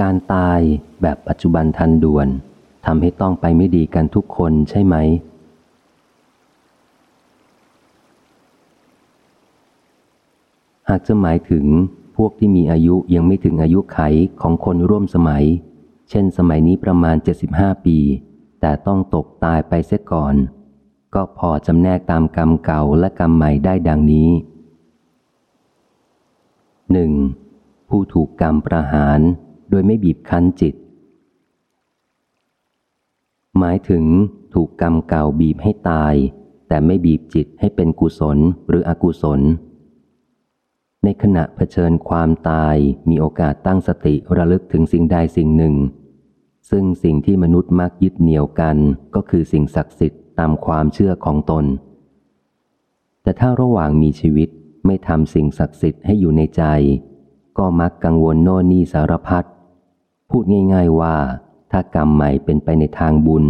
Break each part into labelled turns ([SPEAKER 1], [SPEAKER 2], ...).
[SPEAKER 1] การตายแบบปัจจุบันทันด่วนทำให้ต้องไปไม่ดีกันทุกคนใช่ไหม หากจะหมายถึงพวกที่มีอายุยังไม่ถึงอายุไขของคนร่วมสมัย เช่นสมัยนี้ประมาณ 75 ปี แต่ต้องตกตายไปเสียก่อน ก็พอจำแนกตามกรรมเก่าและกรรมใหม่ได้ดังนี้ 1. ผู้ถูกกรรมประหาร โดยไม่บีบคั้นจิต หมายถึงถูกกรรมเก่าบีบให้ตาย แต่ไม่บีบจิตให้เป็นกุศลหรืออกุศล ในขณะเผชิญความตายมีโอกาสตั้งสติระลึกถึงสิ่งใดสิ่งหนึ่ง ซึ่งสิ่งที่มนุษย์มักยึดเหนี่ยวกันก็คือสิ่งศักดิ์สิทธิ์ตามความเชื่อของตน แต่ถ้าระหว่างมีชีวิตไม่ทำสิ่งศักดิ์สิทธิ์ให้อยู่ในใจ ก็มักกังวลโน่นนี่สารพัด พูดง่าย ๆว่า ถ้ากรรมใหม่เป็นไปในทางบุญ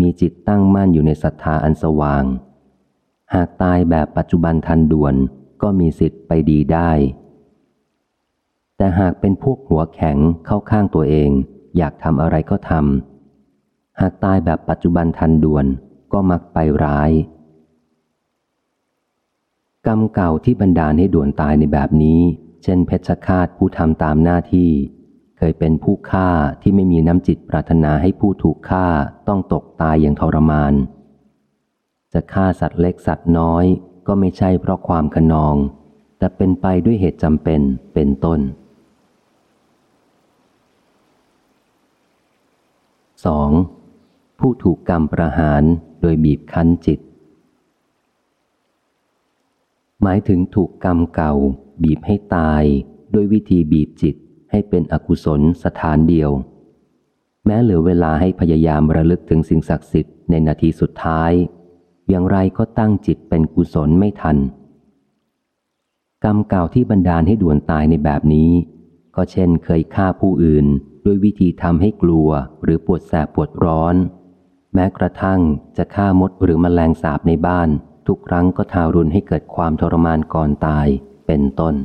[SPEAKER 1] มีจิตตั้งมั่นอยู่ในศรัทธาอันสว่าง หากตายแบบปัจจุบันทันด่วนก็มีสิทธิ์ไปดีได้ แต่หากเป็นพวกหัวแข็งเข้าข้างตัวเอง อยากทำอะไรก็ทำหากตายแบบปัจจุบันทันด่วนก็มักไปร้าย กรรมเก่าที่บันดาลให้ด่วนตายในแบบนี้ เช่นเพชฌฆาตผู้ทำตามหน้าที่ ยเป็นผู้ฆ่าที่ไม่มีน้ำจิตปรารถนาให้ผู้ถูกฆ่าต้องตกตายอย่างทรมาน จะฆ่าสัตว์เล็กสัตว์น้อยก็ไม่ใช่เพราะความขนอง แต่เป็นไปด้วยเหตุจำเป็นเป็นต้น 2. ผู้ถูกกรรมประหารโดยบีบคั้นจิต หมายถึงถูกกรรมเก่า บีบให้ตายด้วยวิธีบีบจิต ให้เป็นอกุศลสถานเดียว แม้เหลือเวลาให้พยายามระลึกถึงสิ่งศักดิ์สิทธิ์ในนาทีสุดท้าย อย่างไรก็ตั้งจิตเป็นกุศลไม่ทัน กรรมเก่าที่บันดาลให้ด่วนตายในแบบนี้ ก็เช่นเคยฆ่าผู้อื่นด้วยวิธีทำให้กลัวหรือปวดแสบปวดร้อน แม้กระทั่งจะฆ่ามดหรือมแมลงสาบในบ้าน ทุกครั้งก็ทารุณให้เกิดความทรมานก่อนตายเป็นต้น